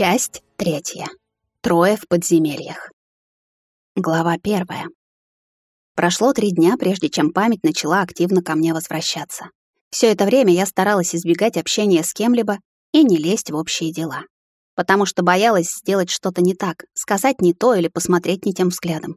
Часть третья. Трое в подземельях. Глава первая. Прошло три дня, прежде чем память начала активно ко мне возвращаться. Все это время я старалась избегать общения с кем-либо и не лезть в общие дела. Потому что боялась сделать что-то не так, сказать не то или посмотреть не тем взглядом.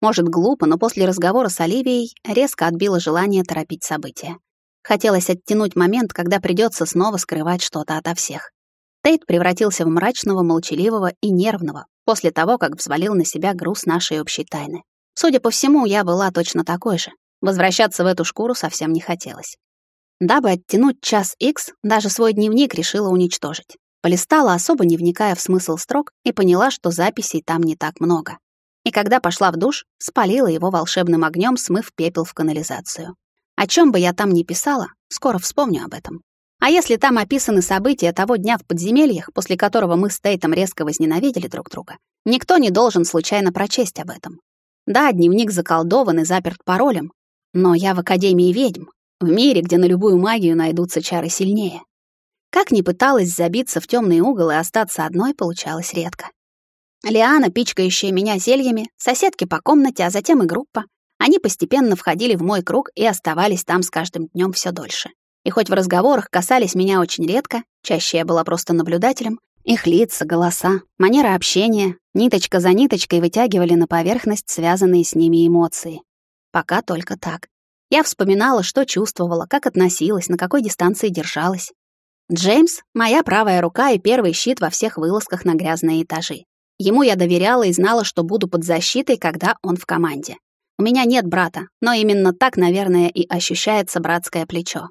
Может, глупо, но после разговора с Оливией резко отбило желание торопить события. Хотелось оттянуть момент, когда придется снова скрывать что-то ото всех. Тейт превратился в мрачного, молчаливого и нервного после того, как взвалил на себя груз нашей общей тайны. Судя по всему, я была точно такой же. Возвращаться в эту шкуру совсем не хотелось. Дабы оттянуть час икс, даже свой дневник решила уничтожить. Полистала, особо не вникая в смысл строк, и поняла, что записей там не так много. И когда пошла в душ, спалила его волшебным огнем, смыв пепел в канализацию. О чем бы я там ни писала, скоро вспомню об этом. А если там описаны события того дня в подземельях, после которого мы с Тейтом резко возненавидели друг друга, никто не должен случайно прочесть об этом. Да, дневник заколдован и заперт паролем, но я в Академии ведьм, в мире, где на любую магию найдутся чары сильнее. Как ни пыталась забиться в темный угол и остаться одной, получалось редко. Лиана, пичкающая меня зельями, соседки по комнате, а затем и группа, они постепенно входили в мой круг и оставались там с каждым днем все дольше. И хоть в разговорах касались меня очень редко, чаще я была просто наблюдателем, их лица, голоса, манера общения, ниточка за ниточкой вытягивали на поверхность связанные с ними эмоции. Пока только так. Я вспоминала, что чувствовала, как относилась, на какой дистанции держалась. Джеймс — моя правая рука и первый щит во всех вылазках на грязные этажи. Ему я доверяла и знала, что буду под защитой, когда он в команде. У меня нет брата, но именно так, наверное, и ощущается братское плечо.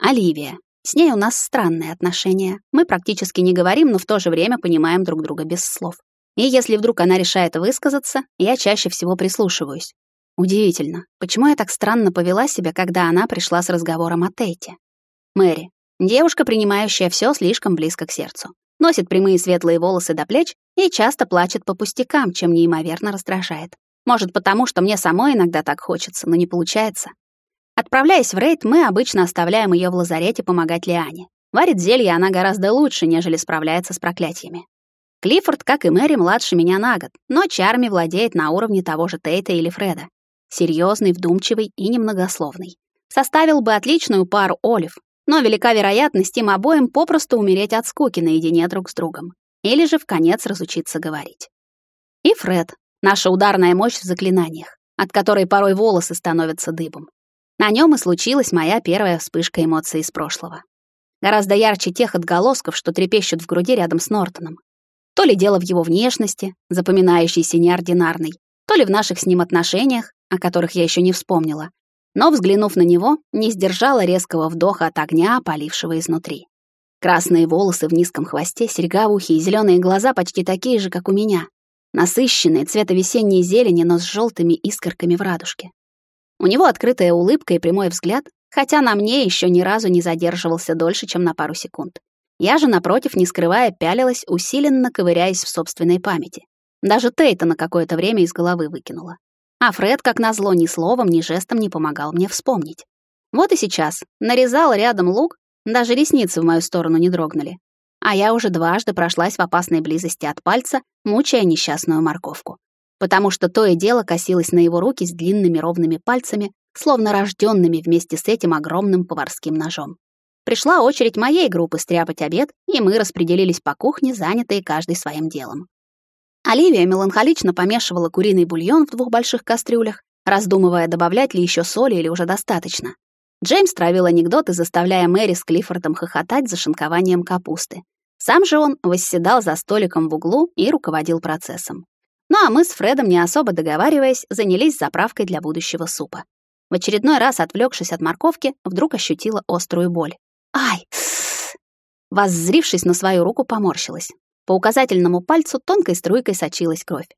Оливия. С ней у нас странные отношения. Мы практически не говорим, но в то же время понимаем друг друга без слов. И если вдруг она решает высказаться, я чаще всего прислушиваюсь. Удивительно, почему я так странно повела себя, когда она пришла с разговором о Тейте? Мэри. Девушка, принимающая все слишком близко к сердцу. Носит прямые светлые волосы до плеч и часто плачет по пустякам, чем неимоверно раздражает. Может, потому что мне самой иногда так хочется, но не получается. Отправляясь в рейд, мы обычно оставляем ее в лазарете помогать Лиане. Варит зелье она гораздо лучше, нежели справляется с проклятиями. Клиффорд, как и Мэри, младше меня на год, но чарами владеет на уровне того же Тейта или Фреда. Серьезный, вдумчивый и немногословный. Составил бы отличную пару Олив, но велика вероятность им обоим попросту умереть от скуки наедине друг с другом. Или же в конец разучиться говорить. И Фред, наша ударная мощь в заклинаниях, от которой порой волосы становятся дыбом. На нем и случилась моя первая вспышка эмоций из прошлого. Гораздо ярче тех отголосков, что трепещут в груди рядом с Нортоном. То ли дело в его внешности, запоминающейся неординарной, то ли в наших с ним отношениях, о которых я еще не вспомнила. Но, взглянув на него, не сдержала резкого вдоха от огня, опалившего изнутри. Красные волосы в низком хвосте, серьга в ухе и зеленые глаза почти такие же, как у меня. Насыщенные цвета весенней зелени, но с желтыми искорками в радужке. У него открытая улыбка и прямой взгляд, хотя на мне еще ни разу не задерживался дольше, чем на пару секунд. Я же, напротив, не скрывая, пялилась, усиленно ковыряясь в собственной памяти. Даже Тейта на какое-то время из головы выкинула. А Фред, как назло, ни словом, ни жестом не помогал мне вспомнить. Вот и сейчас. Нарезал рядом лук, даже ресницы в мою сторону не дрогнули. А я уже дважды прошлась в опасной близости от пальца, мучая несчастную морковку потому что то и дело косилось на его руки с длинными ровными пальцами, словно рожденными вместе с этим огромным поварским ножом. Пришла очередь моей группы стряпать обед, и мы распределились по кухне, занятые каждый своим делом. Оливия меланхолично помешивала куриный бульон в двух больших кастрюлях, раздумывая, добавлять ли еще соли или уже достаточно. Джеймс травил анекдоты, заставляя Мэри с Клиффордом хохотать за шинкованием капусты. Сам же он восседал за столиком в углу и руководил процессом. Ну а мы с Фредом, не особо договариваясь, занялись заправкой для будущего супа. В очередной раз, отвлекшись от морковки, вдруг ощутила острую боль. «Ай!» Воззрившись на свою руку, поморщилась. По указательному пальцу тонкой струйкой сочилась кровь.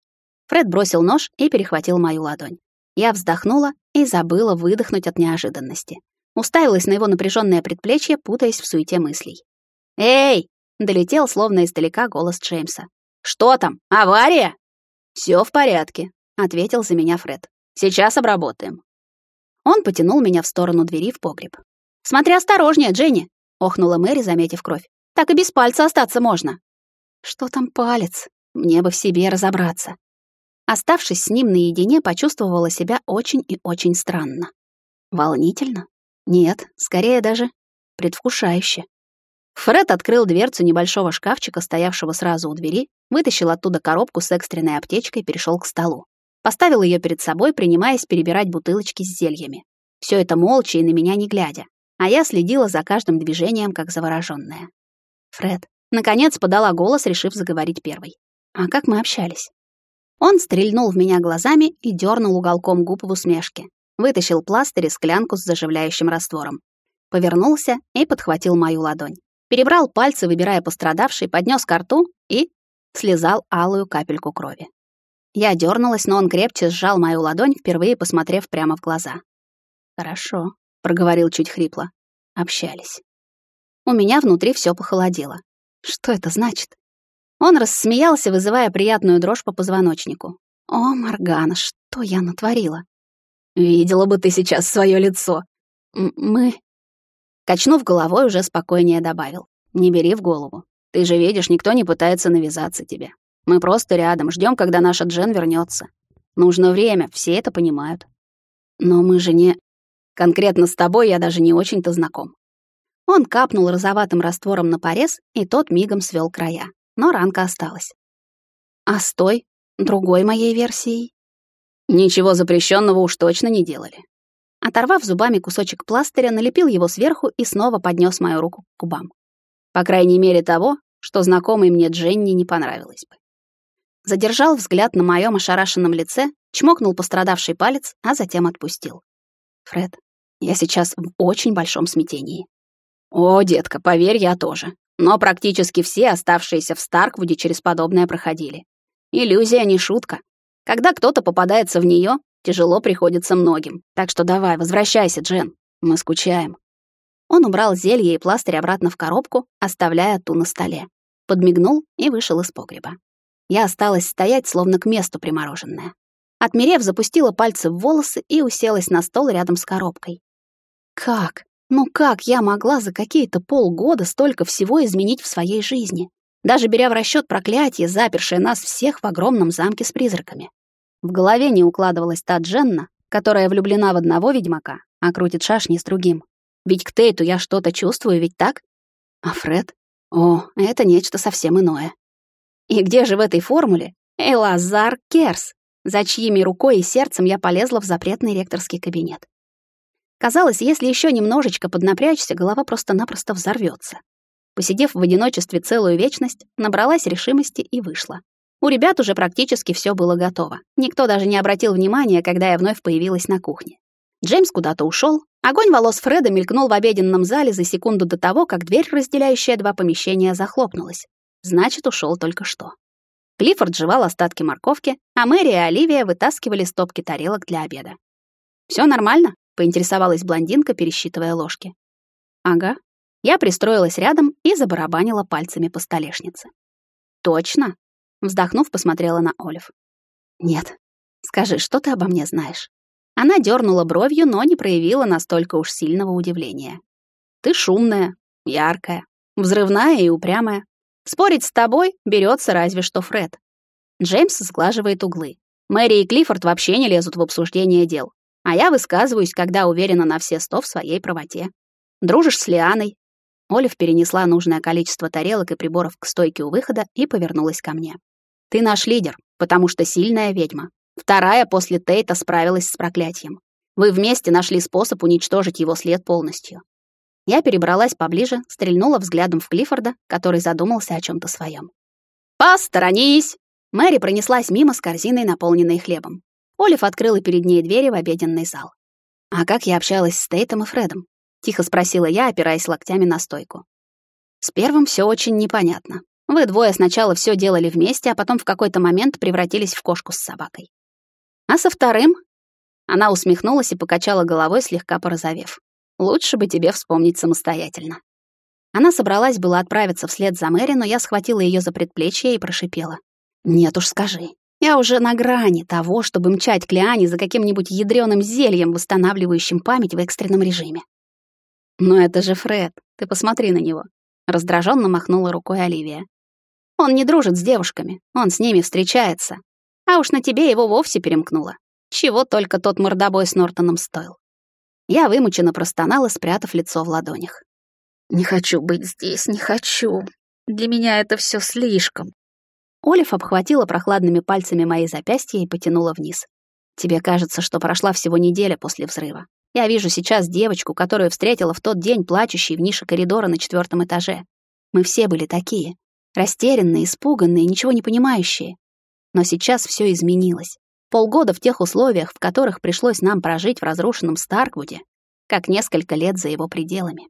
Фред бросил нож и перехватил мою ладонь. Я вздохнула и забыла выдохнуть от неожиданности. Уставилась на его напряженное предплечье, путаясь в суете мыслей. «Эй!» — долетел словно издалека голос Джеймса. «Что там? Авария?» Все в порядке, ответил за меня Фред. Сейчас обработаем. Он потянул меня в сторону двери в погреб. Смотри осторожнее, Дженни, охнула Мэри, заметив кровь. Так и без пальца остаться можно. Что там палец? Мне бы в себе разобраться. Оставшись с ним наедине, почувствовала себя очень и очень странно. Волнительно? Нет, скорее даже предвкушающе. Фред открыл дверцу небольшого шкафчика, стоявшего сразу у двери, вытащил оттуда коробку с экстренной аптечкой и перешел к столу. Поставил ее перед собой, принимаясь перебирать бутылочки с зельями. Все это молча и на меня не глядя, а я следила за каждым движением, как заворожённая. Фред, наконец, подала голос, решив заговорить первой. А как мы общались? Он стрельнул в меня глазами и дернул уголком губ в усмешке. Вытащил пластырь и склянку с заживляющим раствором. Повернулся и подхватил мою ладонь. Перебрал пальцы, выбирая пострадавший, поднес ко рту и слезал алую капельку крови. Я дернулась, но он крепче сжал мою ладонь, впервые посмотрев прямо в глаза. «Хорошо», — проговорил чуть хрипло. Общались. У меня внутри все похолодело. Что это значит? Он рассмеялся, вызывая приятную дрожь по позвоночнику. «О, Моргана, что я натворила?» «Видела бы ты сейчас свое лицо!» «Мы...» Качнув головой, уже спокойнее добавил. «Не бери в голову. Ты же видишь, никто не пытается навязаться тебе. Мы просто рядом, ждем, когда наша Джен вернется. Нужно время, все это понимают. Но мы же не... Конкретно с тобой я даже не очень-то знаком». Он капнул розоватым раствором на порез, и тот мигом свел края. Но ранка осталась. А с той, другой моей версией? Ничего запрещенного уж точно не делали. Оторвав зубами кусочек пластыря, налепил его сверху и снова поднес мою руку к губам. По крайней мере того, что знакомой мне Дженни не понравилось бы. Задержал взгляд на моем ошарашенном лице, чмокнул пострадавший палец, а затем отпустил. «Фред, я сейчас в очень большом смятении». «О, детка, поверь, я тоже. Но практически все оставшиеся в Старквуде через подобное проходили. Иллюзия не шутка. Когда кто-то попадается в нее, Тяжело приходится многим. Так что давай, возвращайся, Джен. Мы скучаем. Он убрал зелье и пластырь обратно в коробку, оставляя ту на столе. Подмигнул и вышел из погреба. Я осталась стоять, словно к месту примороженная. Отмерев, запустила пальцы в волосы и уселась на стол рядом с коробкой. Как? Ну как я могла за какие-то полгода столько всего изменить в своей жизни? Даже беря в расчет проклятие, запершее нас всех в огромном замке с призраками. В голове не укладывалась та Дженна, которая влюблена в одного ведьмака, а крутит шашни с другим. Ведь к Тейту я что-то чувствую, ведь так? А Фред? О, это нечто совсем иное. И где же в этой формуле Элазар Керс, за чьими рукой и сердцем я полезла в запретный ректорский кабинет? Казалось, если еще немножечко поднапрячься, голова просто-напросто взорвется. Посидев в одиночестве целую вечность, набралась решимости и вышла. У ребят уже практически все было готово. Никто даже не обратил внимания, когда я вновь появилась на кухне. Джеймс куда-то ушел. Огонь волос Фреда мелькнул в обеденном зале за секунду до того, как дверь, разделяющая два помещения, захлопнулась. Значит, ушел только что. Клиффорд жевал остатки морковки, а Мэри и Оливия вытаскивали стопки тарелок для обеда. Все нормально?» — поинтересовалась блондинка, пересчитывая ложки. «Ага». Я пристроилась рядом и забарабанила пальцами по столешнице. «Точно?» Вздохнув, посмотрела на Олив. «Нет. Скажи, что ты обо мне знаешь?» Она дернула бровью, но не проявила настолько уж сильного удивления. «Ты шумная, яркая, взрывная и упрямая. Спорить с тобой берется разве что Фред». Джеймс сглаживает углы. Мэри и Клиффорд вообще не лезут в обсуждение дел. А я высказываюсь, когда уверена на все сто в своей правоте. Дружишь с Лианой. Олив перенесла нужное количество тарелок и приборов к стойке у выхода и повернулась ко мне. Ты наш лидер, потому что сильная ведьма. Вторая после Тейта справилась с проклятием. Вы вместе нашли способ уничтожить его след полностью. Я перебралась поближе, стрельнула взглядом в Клиффорда, который задумался о чем то своем. «Посторонись!» Мэри пронеслась мимо с корзиной, наполненной хлебом. Олив открыла перед ней двери в обеденный зал. «А как я общалась с Тейтом и Фредом?» — тихо спросила я, опираясь локтями на стойку. С первым все очень непонятно. Вы двое сначала все делали вместе, а потом в какой-то момент превратились в кошку с собакой. А со вторым? Она усмехнулась и покачала головой, слегка порозовев. Лучше бы тебе вспомнить самостоятельно. Она собралась было отправиться вслед за Мэри, но я схватила ее за предплечье и прошипела. «Нет уж, скажи. Я уже на грани того, чтобы мчать к Лиане за каким-нибудь ядрёным зельем, восстанавливающим память в экстренном режиме». «Но это же Фред. Ты посмотри на него. Раздраженно махнула рукой Оливия. Он не дружит с девушками, он с ними встречается. А уж на тебе его вовсе перемкнуло. Чего только тот мордобой с Нортоном стоил. Я вымученно простонала, спрятав лицо в ладонях. «Не хочу быть здесь, не хочу. Для меня это все слишком». Олив обхватила прохладными пальцами мои запястья и потянула вниз. «Тебе кажется, что прошла всего неделя после взрыва. Я вижу сейчас девочку, которую встретила в тот день плачущей в нише коридора на четвертом этаже. Мы все были такие. Растерянные, испуганные, ничего не понимающие. Но сейчас все изменилось. Полгода в тех условиях, в которых пришлось нам прожить в разрушенном Старквуде, как несколько лет за его пределами.